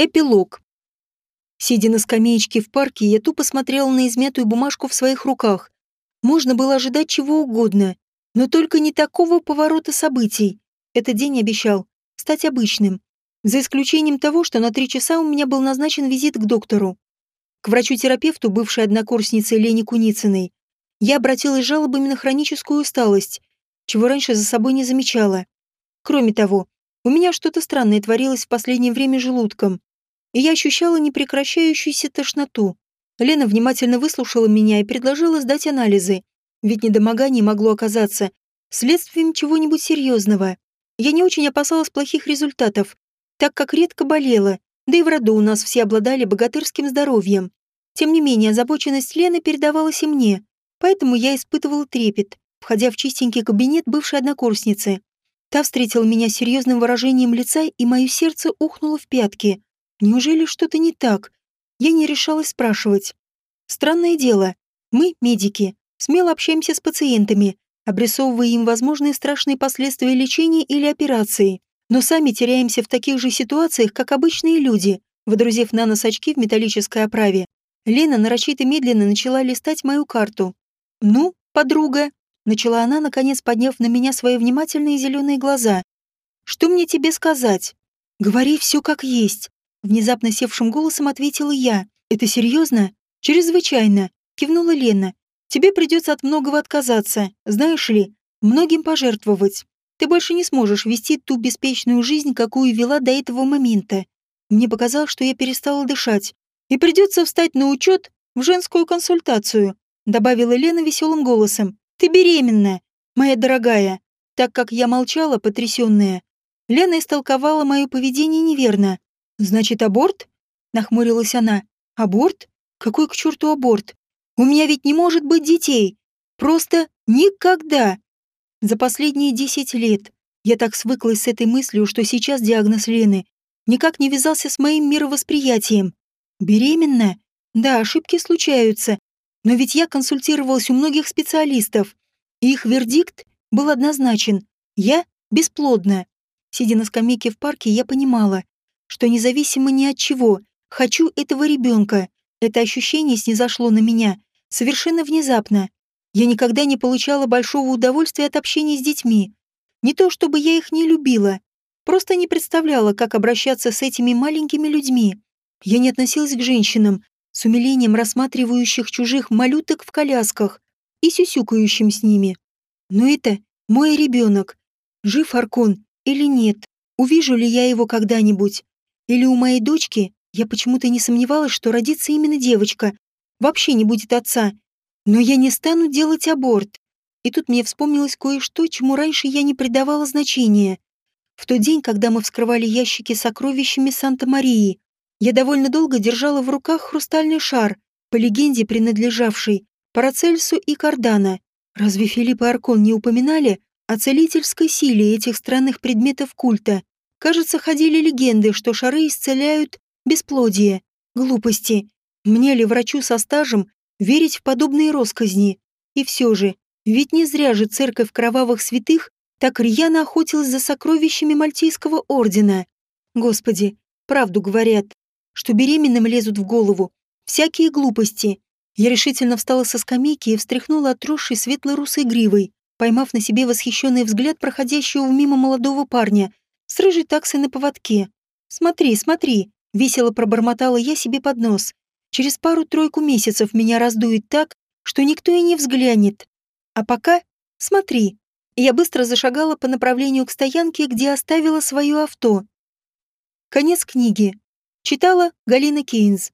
Эпилог. Сидя на скамеечке в парке, я тупо смотрела на измятую бумажку в своих руках. Можно было ожидать чего угодно, но только не такого поворота событий. Этот день обещал стать обычным, за исключением того, что на три часа у меня был назначен визит к доктору. К врачу-терапевту, бывшей однокурснице Лене Куницыной, я обратилась с жалобами на хроническую усталость, чего раньше за собой не замечала. Кроме того, у меня что-то странное творилось в последнее время желудком и я ощущала непрекращающуюся тошноту. Лена внимательно выслушала меня и предложила сдать анализы, ведь недомогание могло оказаться следствием чего-нибудь серьезного. Я не очень опасалась плохих результатов, так как редко болела, да и в роду у нас все обладали богатырским здоровьем. Тем не менее, озабоченность Лены передавалась и мне, поэтому я испытывала трепет, входя в чистенький кабинет бывшей однокурсницы. Та встретила меня серьезным выражением лица, и мое сердце ухнуло в пятки. Неужели что-то не так? Я не решалась спрашивать. Странное дело. Мы, медики, смело общаемся с пациентами, обрисовывая им возможные страшные последствия лечения или операции, но сами теряемся в таких же ситуациях, как обычные люди, водрузив на нос очки в металлической оправе. Лена нарочито медленно начала листать мою карту. «Ну, подруга», — начала она, наконец подняв на меня свои внимательные зеленые глаза. «Что мне тебе сказать? Говори все как есть. Внезапно севшим голосом ответила я. «Это серьезно?» «Чрезвычайно», — кивнула Лена. «Тебе придется от многого отказаться, знаешь ли, многим пожертвовать. Ты больше не сможешь вести ту беспечную жизнь, какую вела до этого момента. Мне показалось, что я перестала дышать. И придется встать на учет в женскую консультацию», — добавила Лена веселым голосом. «Ты беременна, моя дорогая». Так как я молчала, потрясенная, Лена истолковала мое поведение неверно. «Значит, аборт?» — нахмурилась она. «Аборт? Какой к черту аборт? У меня ведь не может быть детей. Просто никогда!» За последние десять лет я так свыклась с этой мыслью, что сейчас диагноз Лены никак не вязался с моим мировосприятием. Беременна? Да, ошибки случаются. Но ведь я консультировалась у многих специалистов, и их вердикт был однозначен. Я бесплодна. Сидя на скамейке в парке, я понимала, что независимо ни от чего, хочу этого ребенка. Это ощущение снизошло на меня совершенно внезапно. Я никогда не получала большого удовольствия от общения с детьми. Не то чтобы я их не любила, просто не представляла, как обращаться с этими маленькими людьми. Я не относилась к женщинам, с умилением рассматривающих чужих малюток в колясках и сюсюкающим с ними. Но это мой ребенок. Жив Аркон или нет? Увижу ли я его когда-нибудь? Или у моей дочки, я почему-то не сомневалась, что родится именно девочка, вообще не будет отца. Но я не стану делать аборт. И тут мне вспомнилось кое-что, чему раньше я не придавала значения. В тот день, когда мы вскрывали ящики с сокровищами Санта-Марии, я довольно долго держала в руках хрустальный шар, по легенде принадлежавший Парацельсу и Кардана. Разве Филипп и Аркон не упоминали о целительской силе этих странных предметов культа? Кажется, ходили легенды, что шары исцеляют бесплодие, глупости. Мне ли врачу со стажем верить в подобные росказни? И все же, ведь не зря же церковь кровавых святых так рьяно охотилась за сокровищами Мальтийского ордена. Господи, правду говорят, что беременным лезут в голову всякие глупости. Я решительно встала со скамейки и встряхнула отросшей светло-русой гривой, поймав на себе восхищенный взгляд проходящего мимо молодого парня с рыжей таксой на поводке. «Смотри, смотри!» — весело пробормотала я себе под нос. «Через пару-тройку месяцев меня раздует так, что никто и не взглянет. А пока смотри!» Я быстро зашагала по направлению к стоянке, где оставила свое авто. Конец книги. Читала Галина Кейнс.